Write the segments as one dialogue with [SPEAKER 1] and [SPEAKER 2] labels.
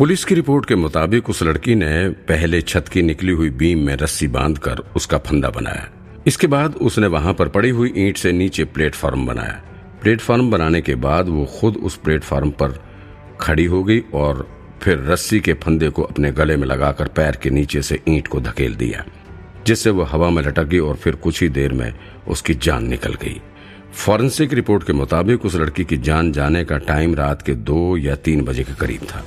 [SPEAKER 1] Police की report के मुताबिक उस लड़की ने पहले छत की निकली हुई बीम में रस्सी बांधकर उसका फंदा बनाया। इसके बाद उसने वहाँ पर पड़ी हुई ईंट से नीचे प्लेटफॉर्म बनाया। प्लेटफॉर्म बनाने के बाद वो खुद उस प्लेटफॉर्म पर खड़ी हो गई और फिर रस्सी के फंदे को अपने गले में लगाकर पैर के नीचे से ईंट को धकेल दिया, जिससे वो हवा में लटक गई और फिर कुछ ही देर में उसकी जान निकल गई। फॉरेंसिक रिपोर्ट के मुताबिक उस लड़की की जान जाने का टाइम रात के दो या तीन बजे के करीब था।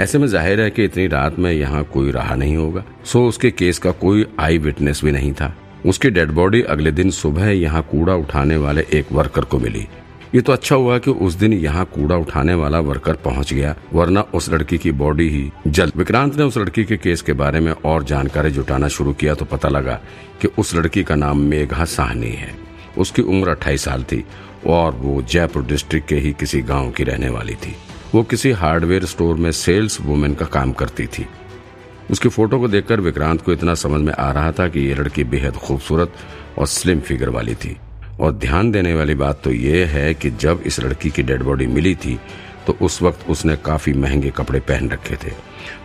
[SPEAKER 1] ऐसे में ज़ाहिर है कि इतनी रात में यहाँ कोई रहा नहीं होगा। सो उसके केस का कोई आई विटनेस भी नहीं था। उसकी डेड बॉडी अगले दिन सुबह यहाँ कूड़ा उठाने वाले एक वर्कर को मिली। ये तो अच्छा हुआ कि उस दिन यहाँ कूड़ा उठाने वाला वर्कर पहुँच गया, वरना उस लड़की की बॉडी ही जल। विक्रांत ने उस लड़की के केस के बारे में और जानकारी जुटाना शुरू किया तो पता लगा कि उस लड़की का नाम मेघा साहनी है। उसकी उम्र अट्ठाईस साल थी और वो जयपुर डिस्ट्रिक्ट के ही किसी गाँव की रहने वाली थी। वो किसी हार्डवेयर स्टोर में सेल्स वुमेन का काम करती थी। उसकी फ़ोटो को देखकर विक्रांत को इतना समझ में आ रहा था कि ये लड़की बेहद खूबसूरत और स्लिम फिगर वाली थी। और ध्यान देने वाली बात तो ये है कि जब इस लड़की की डेड बॉडी मिली थी तो उस वक्त उसने काफ़ी महँगे कपड़े पहन रखे थे।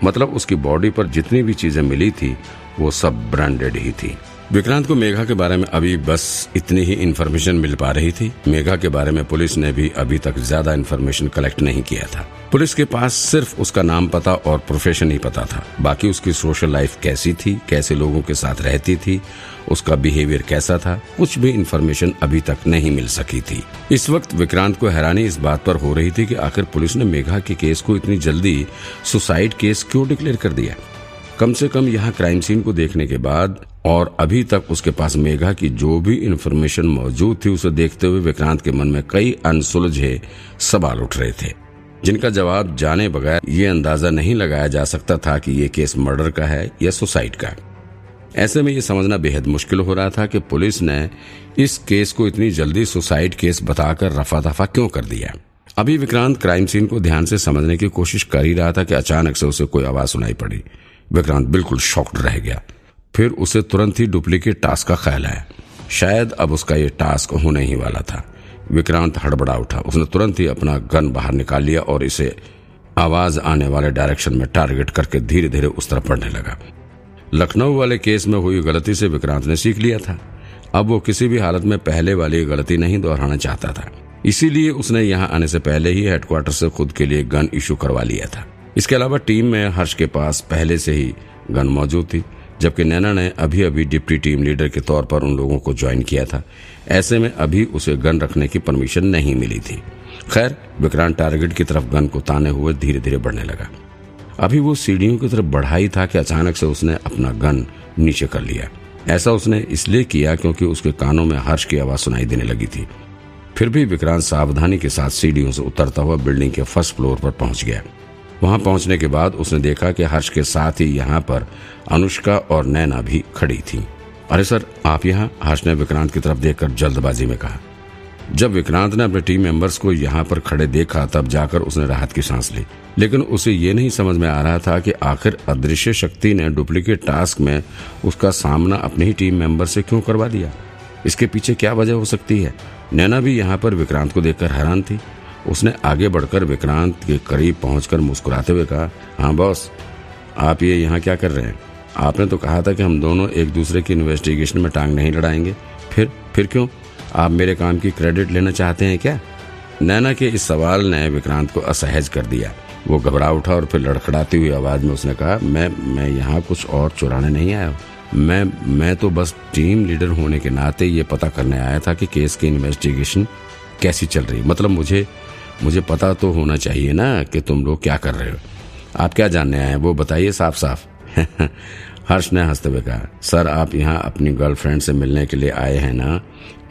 [SPEAKER 1] मतलब उसकी बॉडी पर जितनी भी चीज़ें मिली थी, वो सब ब्रांडेड ही थी। विक्रांत को मेघा के बारे में अभी बस इतनी ही इन्फॉर्मेशन मिल पा रही थी। मेघा के बारे में पुलिस ने भी अभी तक ज़्यादा इन्फॉर्मेशन कलेक्ट नहीं किया था। पुलिस के पास सिर्फ़ उसका नाम पता और प्रोफेशन ही पता था। बाकी उसकी सोशल लाइफ कैसी थी, कैसे लोगों के साथ रहती थी, उसका बिहेवियर कैसा था, कुछ भी इन्फॉर्मेशन अभी तक नहीं मिल सकी थी। इस वक्त विक्रांत को हैरानी इस बात पर हो रही थी कि आखिर पुलिस ने मेघा के केस को इतनी जल्दी सुसाइड केस क्यों डिक्लेयर कर दिया? कम से कम यहाँ क्राइम सीन को देखने के बाद और अभी तक उसके पास मेघा की जो भी इन्फॉर्मेशन मौजूद थी, उसे देखते हुए विक्रांत के मन में कई अनसुलझे सवाल उठ रहे थे, जिनका जवाब जाने बगैर ये अंदाज़ा नहीं लगाया जा सकता था कि ये केस मर्डर का है या सुसाइड का ऐसे में ये समझना बेहद मुश्किल हो रहा था कि पुलिस ने इस केस को इतनी जल्दी सुसाइड केस बताकर रफा दफ़ा क्यों कर दिया। अभी विक्रांत क्राइम सीन को ध्यान से समझने की कोशिश कर ही रहा था कि अचानक से उसे कोई आवाज़ सुनाई पड़ी। विक्रांत बिल्कुल शॉक्ड रह गया। फिर उसे तुरंत ही डुप्लीकेट टास्क का ख्याल आया। शायद अब उसका ये टास्क होने ही वाला था। विक्रांत हड़बड़ा उठा। उसने तुरंत ही अपना गन बाहर निकाल लिया और इसे आवाज़ आने वाले डायरेक्शन में टारगेट करके धीरे धीरे उस तरफ़ बढ़ने लगा। लखनऊ वाले केस में हुई गलती से विक्रांत ने सीख लिया था। अब वो किसी भी हालत में पहले वाली गलती नहीं दोहराना चाहता था। इसीलिए उसने यहाँ आने से पहले ही हेडक्वार्टर से खुद के लिए गन इशू करवा लिया था। इसके अलावा टीम में हर्ष के पास पहले से ही गन मौजूद थी, जबकि नैना ने अभी अभी डिप्टी टीम लीडर के तौर पर उन लोगों को ज्वाइन किया था। ऐसे में अभी उसे गन रखने की परमिशन नहीं मिली थी। खैर, विक्रांत टारगेट की तरफ़ गन को ताने हुए धीरे धीरे बढ़ने लगा। अभी वो सीढ़ियों की तरफ़ बढ़ाई था कि अचानक से उसने अपना गन नीचे कर लिया। ऐसा उसने इसलिए किया क्योंकि उसके कानों में हर्ष की आवाज़ सुनाई देने लगी थी। फिर भी विक्रांत सावधानी के साथ सीढ़ियों से उतरता हुआ बिल्डिंग के फ़र्स्ट फ्लोर पर पहुँच गया। वहाँ पहुँचने के बाद उसने देखा कि हर्ष के साथ ही यहाँ पर अनुष्का और नैना भी खड़ी थी। अरे सर, आप यहाँ? हर्ष ने विक्रांत की तरफ़ देखकर जल्दबाजी में कहा। जब विक्रांत ने अपने टीम मेंबर्स को यहाँ पर खड़े देखा, तब जाकर उसने राहत की सांस ली। लेकिन उसे ये नहीं समझ में आ रहा था कि आखिर अदृश्य शक्ति ने डुप्लीकेट टास्क में उसका सामना अपने ही टीम मेंबर से क्यों करवा दिया? इसके पीछे क्या वजह हो सकती है? नैना भी यहाँ पर विक्रांत को देखकर हैरान थी। उसने आगे बढ़कर विक्रांत के करीब पहुंचकर मुस्कुराते हुए कहा हाँ बॉस, आप ये यहाँ क्या कर रहे हैं? आपने तो कहा था कि हम दोनों एक दूसरे की इन्वेस्टिगेशन में टांग नहीं लड़ाएँगे। फिर फिर क्यों? आप मेरे काम की क्रेडिट लेना चाहते हैं क्या? नैना के इस सवाल ने विक्रांत को असहज कर दिया। वो घबरा उठा और फिर लड़खड़ाती हुई आवाज़ में उसने कहा, मैं मैं यहाँ कुछ और चुराने नहीं आया मैं मैं तो बस टीम लीडर होने के नाते ये पता करने आया था कि केस की इन्वेस्टिगेशन कैसी चल रही? मतलब मुझे मुझे पता तो होना चाहिए ना कि तुम लोग क्या कर रहे हो। आप क्या जानने आए वो बताइए साफ़ साफ़ हर्ष ने हँसते हुए कहा, सर, आप यहाँ अपनी गर्लफ्रेंड से मिलने के लिए आए हैं ना?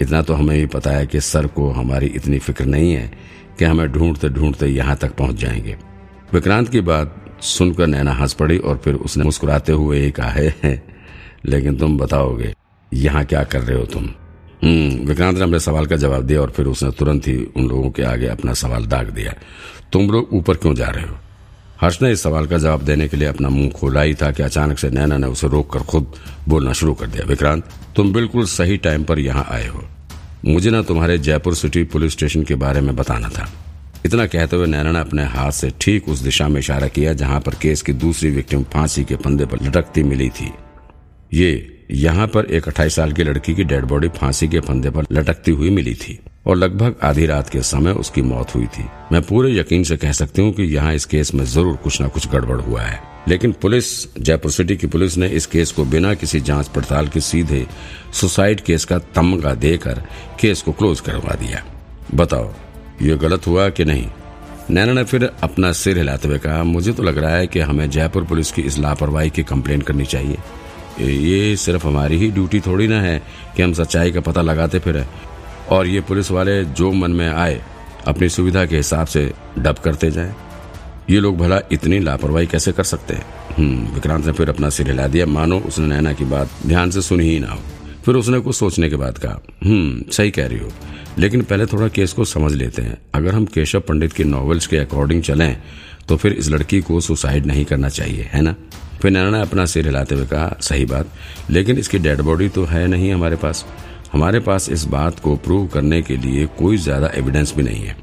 [SPEAKER 1] इतना तो हमें भी पता है कि सर को हमारी इतनी फ़िक्र नहीं है कि हमें ढूंढते ढूंढते यहाँ तक पहुँच जाएँगे। विक्रांत की बात सुनकर नैना हंस पड़ी और फिर उसने मुस्कुराते हुए ही कहा है, लेकिन तुम बताओगे यहाँ क्या कर रहे हो तुम? विक्रांत ने अपने सवाल का जवाब दिया और फिर उसने तुरंत ही उन लोगों के आगे अपना सवाल दाग दिया। तुम लोग ऊपर क्यों जा रहे हो? हर्ष ने इस सवाल का जवाब देने के लिए अपना मुँह खोला ही था कि अचानक से नैना ने उसे रोककर खुद बोलना शुरू कर दिया। विक्रांत, तुम बिल्कुल सही टाइम पर यहाँ आए हो। मुझे ना तुम्हारे जयपुर सिटी पुलिस स्टेशन के बारे में बताना था। इतना कहते हुए नैना ने अपने हाथ से ठीक उस दिशा में इशारा किया जहाँ पर केस की दूसरी विक्टिम फांसी के फंदे पर लटकती मिली थी। ये यहाँ पर एक 28 साल की लड़की की डेड बॉडी फांसी के फंदे पर लटकती हुई मिली थी और लगभग आधी रात के समय उसकी मौत हुई थी। मैं पूरे यकीन से कह सकती हूँ कि यहाँ इस केस में ज़रूर कुछ न कुछ गड़बड़ हुआ है। लेकिन पुलिस, जयपुर सिटी की पुलिस ने इस केस को बिना किसी जाँच पड़ताल के सीधे सुसाइड केस का तमगा देकर केस को क्लोज करवा दिया। बताओ, ये गलत हुआ कि नहीं? नैना ने फिर अपना सिर हिलाते हुए कहा, मुझे तो लग रहा है कि हमें जयपुर पुलिस की इस लापरवाही की कंप्लेन करनी चाहिए। ये सिर्फ़ हमारी ही ड्यूटी थोड़ी ना है कि हम सच्चाई का पता लगाते फिर। और ये पुलिस वाले जो मन में आए अपनी सुविधा के हिसाब से डब करते जाएँ। ये लोग भला इतनी लापरवाही कैसे कर सकते हैं? हम्म, विक्रांत ने फिर अपना सिर हिला दिया। मानो उसने नैना की बात ध्यान से सुनी ही ना हो। फिर उसने कुछ सोचने के बाद कहा हम्म सही कह रही हो। लेकिन पहले थोड़ा केस को समझ लेते हैं। अगर हम केशव पंडित की नॉवेल्स के अकॉर्डिंग चलें तो फिर इस लड़की को सुसाइड नहीं करना चाहिए है ना? फिर नैना ने अपना सिर हिलाते हुए कहा, सही बात, लेकिन इसकी डेड बॉडी तो है नहीं हमारे पास। हमारे पास इस बात को प्रूव करने के लिए कोई ज़्यादा एविडेंस भी नहीं है।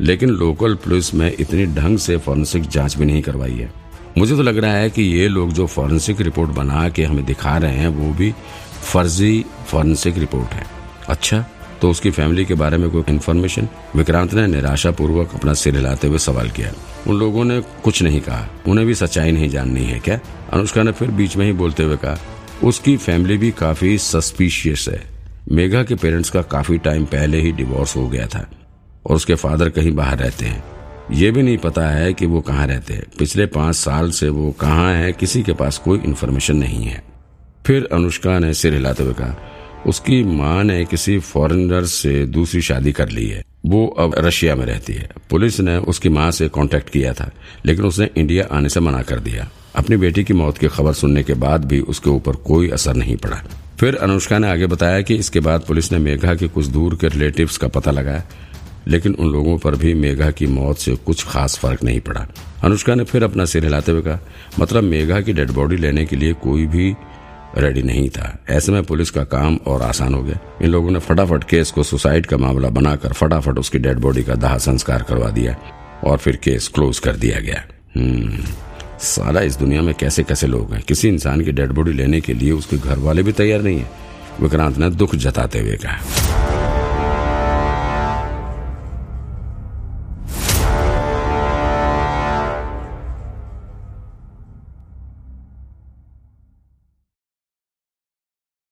[SPEAKER 1] लेकिन लोकल पुलिस में इतनी ढंग से फॉरेंसिक जाँच भी नहीं करवाई है। मुझे तो लग रहा है कि ये लोग जो फॉरेंसिक रिपोर्ट बना के हमें दिखा रहे हैं, वो भी फर्जी फॉरेंसिक रिपोर्ट है। अच्छा तो उसकी फैमिली के बारे में कोई इन्फॉर्मेशन विक्रांत ने निराशा पूर्वक अपना सिर हिलाते हुए सवाल किया। उन लोगों ने कुछ नहीं कहा। उन्हें भी सच्चाई नहीं जाननी है क्या? अनुष्का ने फिर बीच में ही बोलते हुए कहा, उसकी फैमिली भी काफ़ी सस्पिशियस है। मेघा के पेरेंट्स का काफ़ी टाइम पहले ही डिवोर्स हो गया था और उसके फादर कहीं बाहर रहते हैं। ये भी नहीं पता है कि वो कहाँ रहते हैं। पिछले पाँच साल से वो कहाँ है, किसी के पास कोई इन्फॉर्मेशन नहीं है। फिर अनुष्का ने सिर हिलाते हुए कहा उसकी माँ ने किसी फॉरेनर से दूसरी शादी कर ली है। वो अब रशिया में रहती है। पुलिस ने उसकी माँ से कांटेक्ट किया था, लेकिन उसने इंडिया आने से मना कर दिया। अपनी बेटी की मौत की खबर सुनने के बाद भी उसके ऊपर कोई असर नहीं पड़ा। फिर अनुष्का ने आगे बताया कि इसके बाद पुलिस ने मेघा के कुछ दूर के रिलेटिव्स का पता लगाया, लेकिन उन लोगों पर भी मेघा की मौत से कुछ खास फ़र्क नहीं पड़ा। अनुष्का ने फिर अपना सिर हिलाते हुए कहा मतलब मेघा की डेड बॉडी लेने के लिए कोई भी रेडी नहीं था। ऐसे में पुलिस का काम और आसान हो गया। इन लोगों ने फटाफट केस को सुसाइड का मामला बनाकर फटाफट उसकी डेड बॉडी का दाह संस्कार करवा दिया और फिर केस क्लोज कर दिया गया। हम्म, सारा इस दुनिया में कैसे कैसे लोग हैं? किसी इंसान की डेड बॉडी लेने के लिए उसके घर वाले भी तैयार नहीं है। विक्रांत ने दुख जताते हुए कहा।